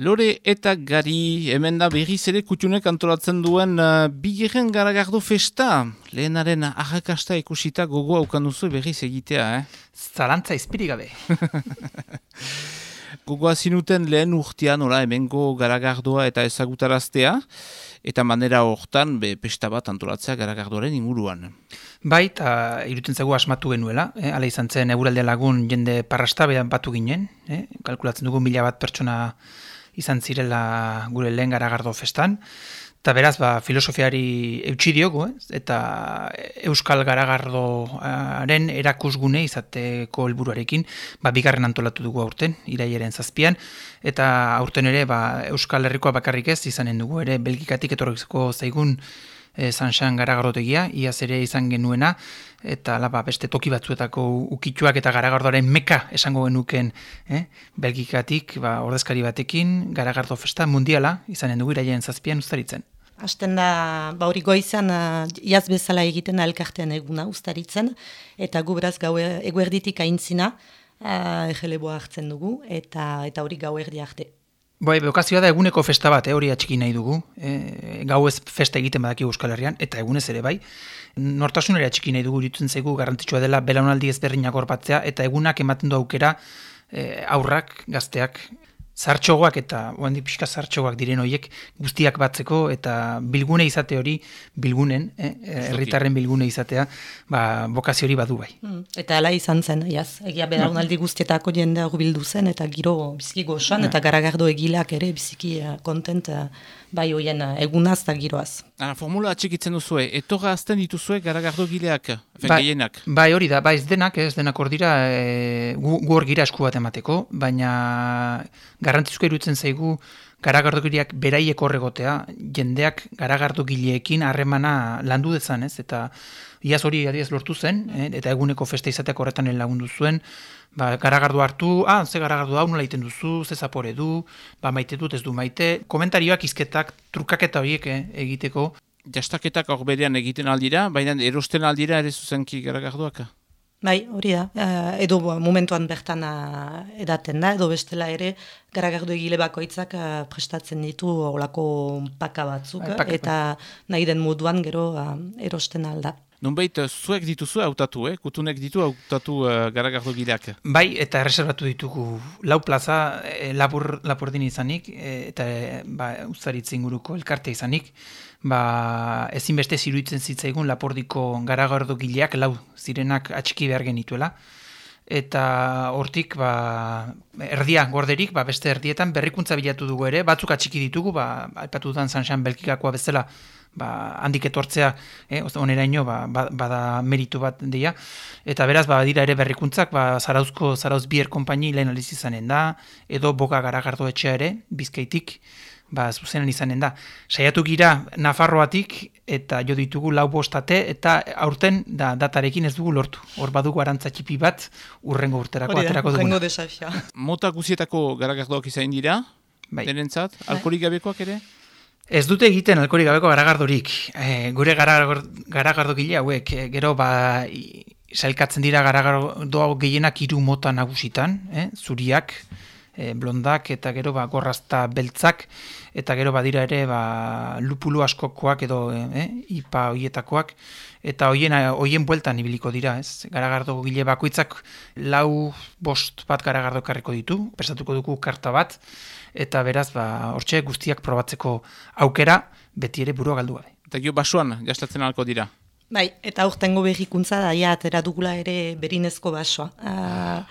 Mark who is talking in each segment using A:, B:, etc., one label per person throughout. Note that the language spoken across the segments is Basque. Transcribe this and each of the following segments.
A: Lore eta gari, hemen da berriz ere kutxunek antolatzen duen uh, bigeren garagardo festa. Lehenaren ahakasta ikusita gogo aukan duzu berriz egitea, eh?
B: Zalantza izpiri gabe.
A: Gogoa zinuten lehen urtean, ora, hemengo garagardoa eta ezagutaraztea, eta manera hortan, be, pesta bat antolatzea garagardoaren inguruan.
B: Bai, eta iruten zego asmatu genuela, eh? ala izan zen eguralde lagun jende parrasta batu ginen, eh? kalkulatzen dugu mila bat pertsona izan zirela gure lehen garagardo festan. Eta beraz, ba, filosofiari eutxi diogu, eta Euskal Garagardoaren erakusgune izateko helburuarekin, ba, bigarren antolatu dugu aurten, iraieren zazpian, eta aurten ere ba, Euskal Herrikoa bakarrik ez, izanen dugu ere, belgikatik etorrezko zaigun e, Sanxan garagardotegia, iaz ere izan genuena, eta laba beste toki batzuetako ukituak eta garagardoaren meka esango genuken eh? belgikatik, ba, ordezkari batekin, garagardo festa mundiala, izanen dugu iraien zazpian ustaritzen.
C: Hasten da, ba hori goizan, jaz bezala egiten alkartean eguna ustaritzen, eta gu beraz gau eguerditik aintzina, uh, egeleboa hartzen dugu, eta eta hori gau erdi arte.
B: Bai, bekazioa da eguneko festa bat, eh, hori atxiki nahi dugu. E, gau ez festa egiten badaki Euskal Herrian, eta egunez ere bai. Nortasun ere atxiki nahi dugu, ditzen zaigu, garrantzitsua dela, belaunaldi ezberdinak orpatzea, eta egunak ematen du aukera e, aurrak, gazteak, zartxogoak eta oandik pixka zartxogoak diren horiek guztiak batzeko eta bilgune izate hori bilgunen, eh, herritarren bilgune izatea, ba, bokazio hori badu bai.
C: Mm, eta ala izan zen, jaz, egia beraunaldi guztietako jende hori bildu zen eta giro biziki gozoan eta garagardo egilak ere biziki uh, kontent uh, bai hoien egunaz eta giroaz.
A: Ah, formula atxikitzen duzue, etorra azten dituzue garagardo gileak, bai,
B: bai hori da, bai ez denak, ez denak hor dira, e, gu, gu hor gira esku bat emateko, baina garrantzizko irutzen zaigu garagardogiriak beraiek horregotea, jendeak garagardogileekin harremana landu dezan, ez? Eta iaz hori adiez lortu zen, eh? eta eguneko festa izateak horretan lagundu zuen, ba, garagardu hartu, ah, ze garagardu hau nola iten duzu, ze zapore du, ba, maite dut ez du maite, komentarioak izketak, trukaketa horiek eh, egiteko.
A: Jastaketak hor berean egiten aldira, baina erosten aldira ere zuzenki garagarduak?
C: Bai, hori da. Uh, edo momentuan bertan uh, edaten da, edo bestela ere, garagardu egile bakoitzak uh, prestatzen ditu olako paka batzuk, bai, eta nahi den moduan gero uh, erosten alda.
A: Nunbait, zuek dituzu hautatu, eh? kutunek ditu hautatu uh, garagardo gileak.
B: Bai, eta erreserbatu ditugu lau plaza e, labur, labur izanik, eta e, ba, ustaritzen guruko elkarte izanik, ba, ezinbeste ziruitzen zitzaigun lapordiko garagardo gileak lau zirenak atxiki behar genituela. Eta hortik, ba, erdia gorderik, ba, beste erdietan berrikuntza bilatu dugu ere, batzuk atxiki ditugu, ba, alpatu dudan zanxan belkikakoa bezala, ba, handik etortzea, eh, onera ino, ba, ba, bada meritu bat deia. Eta beraz, ba, dira ere berrikuntzak, ba, zarauzko, zarauz bier konpaini lehen alizizanen da, edo boga garagardo etxea ere, bizkaitik, ba, zuzenen izanen da. Saiatu gira Nafarroatik eta jo ditugu lau bostate eta aurten da datarekin ez dugu lortu. Hor badugu arantza txipi bat urrengo urterako aterako duguna.
C: Urrengo desafia.
A: Mota guzietako garagardoak izain dira? Bai. Denentzat? Bai. Alkorik gabekoak ere?
B: Ez dute egiten alkorik gabeko garagardorik. E, gure garagardo gile hauek, e, gero ba... Zailkatzen dira garagardo gehienak hiru mota nagusitan, eh? zuriak, e, blondak eta gero ba, gorrazta beltzak eta gero badira ere ba, lupulu askokoak edo e, ipa hoietakoak eta hoien hoien bueltan ibiliko dira, ez? Garagardo gile bakoitzak lau bost bat garagardo karriko ditu, pesatuko dugu karta bat eta beraz ba hortxe guztiak probatzeko aukera beti ere burua galdu gabe.
A: Eta gio basuan jastatzen alko dira.
C: Bai, eta aurtengo behikuntza da ja atera dugula ere berinezko basoa. Uh,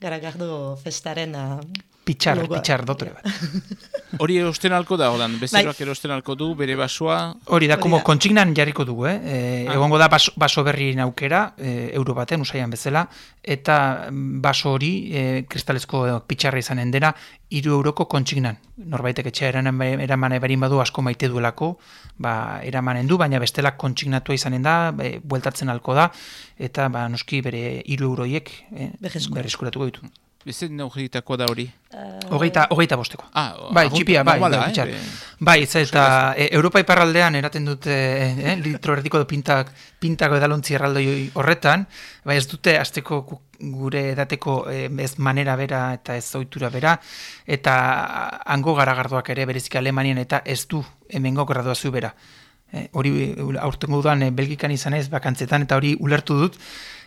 C: garagardo festaren uh,
B: pitxar, pitxar dotore bat.
A: Hori erosten alko da, holan, bezeroak bai. erosten alko du, bere basoa...
B: Hori da, como kontsignan jarriko dugu, eh? E, ah. Egongo da baso, baso berri naukera, e, euro baten, usaian bezala, eta baso hori, e, kristalezko pitxarra izanen dena, iru euroko kontsignan. Norbaitek etxea eraman eberin badu asko maite duelako, ba, eramanen du, baina bestela kontsignatua izanen da, be, bueltatzen alko da, eta ba, noski bere iru euroiek e, berreskuratuko ditu.
A: Bezen naugiritakoa da hori?
B: Hogeita, hogeita bosteko.
A: Ah,
B: bai, txipia, bai,
A: normala,
B: bai,
A: eh,
B: bai, ez eta e, Europa iparraldean eraten dute eh, litro erdiko pintak, pintako edalontzi erraldoi horretan, bai ez dute azteko gure edateko eh, ez manera bera eta ez ohitura bera, eta hango garagardoak ere berezik Alemanian eta ez du hemengo graduazio bera. Eh, hori aurtengo dudan eh, Belgikan izan ez bakantzetan eta hori ulertu dut,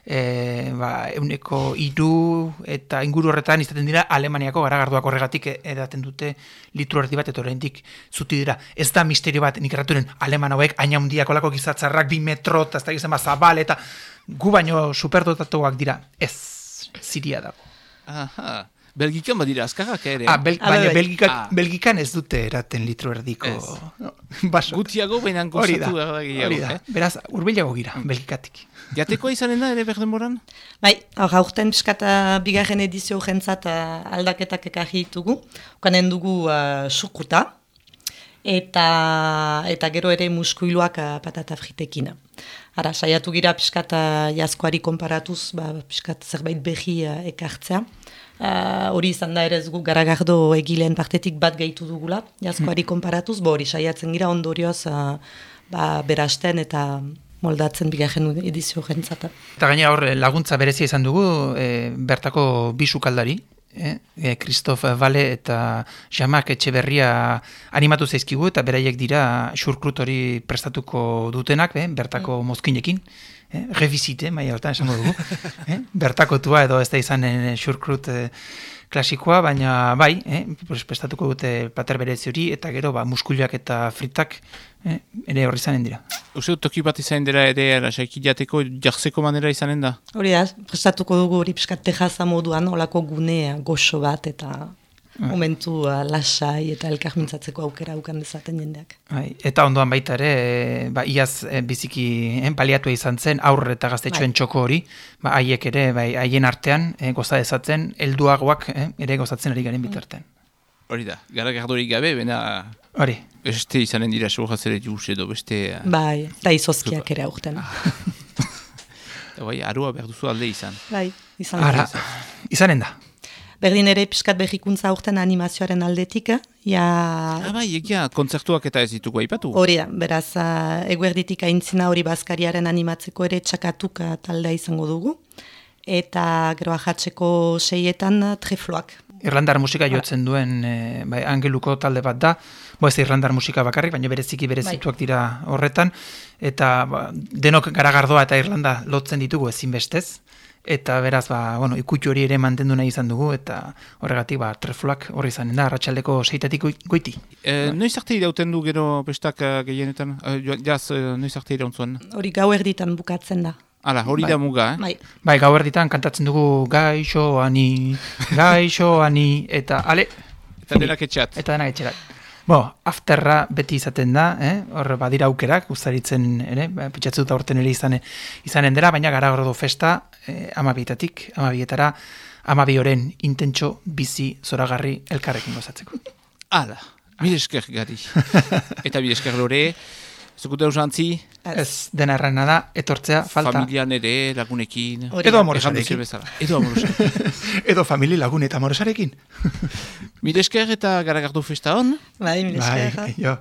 B: e, ba, euneko iru eta inguru horretan izaten dira Alemaniako garagarduak horregatik edaten dute litro erdi bat eta oraindik zuti dira. Ez da misterio bat nik aleman hauek aina hundiak olako gizatzarrak bi metro eta ez da gizema zabal eta gu baino superdotatuak dira. Ez, ziria dago.
A: Aha. Belgikan badira azkarrak ere.
B: Ah, bel, baina
C: bai.
B: Belgikan,
A: Ah.
B: Belgikan ez dute eraten litro erdiko
A: Ez.
B: no, baso.
A: Gutiago behinan
B: da,
A: gozatu da gehiago.
B: hori da.
A: Eh?
B: Beraz, urbilago gira, Belgikatik.
A: Jatekoa izanen da ere berdenboran?
C: Bai, hor aurten piskata bigarren edizio jentzat uh, aldaketak ekarri ditugu. Ukanen dugu uh, sukuta, eta, eta gero ere muskuiluak uh, patata fritekin. Ara, saiatu gira piskata jaskoari konparatuz, ba, piskat zerbait behi uh, ekartzea. Uh, hori izan da ere ez gu garagardo egileen partetik bat gehitu dugula, jaskoari konparatuz, bo hori saiatzen gira ondorioz uh, ba, berasten eta moldatzen bigarren edizio jentzata.
B: Eta gainera hor eh, laguntza berezia izan dugu e, bertako bi sukaldari, eh? e, Christoph Vale eta Jamak Etxeberria animatu zaizkigu eta beraiek dira xurkrut hori prestatuko dutenak, eh? bertako mozkinekin. Eh? Revizite, maia hortan esango dugu. eh? Bertakotua edo ez da izan eh, xurkrut eh, klasikoa, baina bai, eh? pues prestatuko dute pater berezi hori eta gero ba, muskuliak eta fritak eh? ere horri zanen dira.
A: Uste dut toki bat izan dira ere, lasaiki jateko jartzeko manera izanen da?
C: Hori da, prestatuko dugu hori pixkat tejaza moduan, olako gunea goxo bat eta momentu uh, lasai eta elkar mintzatzeko aukera ukan dezaten jendeak.
B: Bai, eta ondoan baita ere, e, ba, iaz e, biziki eh, baliatua izan zen, aurre eta gaztetxoen
C: Bai.
B: txoko hori, ba, haiek ere, bai, haien artean, e, goza dezatzen, helduagoak eh, ere gozatzen ari garen bitartean.
A: Hori da, gara gardorik gabe, bena
B: Hori,
A: beste izanen dira segurrazere juz edo beste...
C: Bai, eta izozkiak ere aurten.
A: Bai, arua behar duzu alde izan.
C: Bai, izan
B: ara,
C: da.
B: izanen da.
C: Berdin ere pixkat behikuntza aurten animazioaren aldetik, eh? ja
A: Ah, bai, egia, kontzertuak eta ez ditugu aipatu.
C: hori da, beraz, uh, eguerditik aintzina hori bazkariaren animatzeko ere txakatuka taldea izango dugu. Eta gero ahatzeko seietan trefloak.
B: Irlandar musika jotzen duen e, bai, angeluko talde bat da, bo ez da irlandar musika bakarrik, baina bereziki berezituak dira horretan, eta ba, denok garagardoa eta Irlanda lotzen ditugu ezinbestez, eta beraz, ba, bueno, ikutxu hori ere mantendu nahi izan dugu, eta horregatik, ba, trefulak horri izanen da, arratsaldeko seitatik goi- goiti.
A: E, noiz arte irauten du gero bestak eh, gehienetan? E, jaz, e, noiz arte irauntzuen?
C: Hori gau erditan bukatzen da.
A: Hala, hori
B: Bai.
A: da muga, eh?
C: Bai,
B: Bai, gau erditan kantatzen dugu gaixo ani, gaixo ani, eta ale,
A: Eta denak etxat.
B: eta denak etxerak. Bo, afterra beti izaten da, eh? hor badira aukerak, gustaritzen ere, ba, pentsatze dut aurten ere izan, izanen dela, baina gara gordo festa eh, amabietatik, amabietara, amabi oren intentxo bizi zoragarri elkarrekin gozatzeko.
A: Hala, mil esker gari. eta mil esker lore, zukuta usantzi,
B: Ez, dena errana da, etortzea, falta.
A: familian ere, lagunekin.
C: Hori
B: Edo amorosarekin.
A: Edo amorosarekin.
B: Edo famili lagun eta amorosarekin.
A: mil esker eta garagardu festa hon.
C: bai, mil
B: Bai, jo.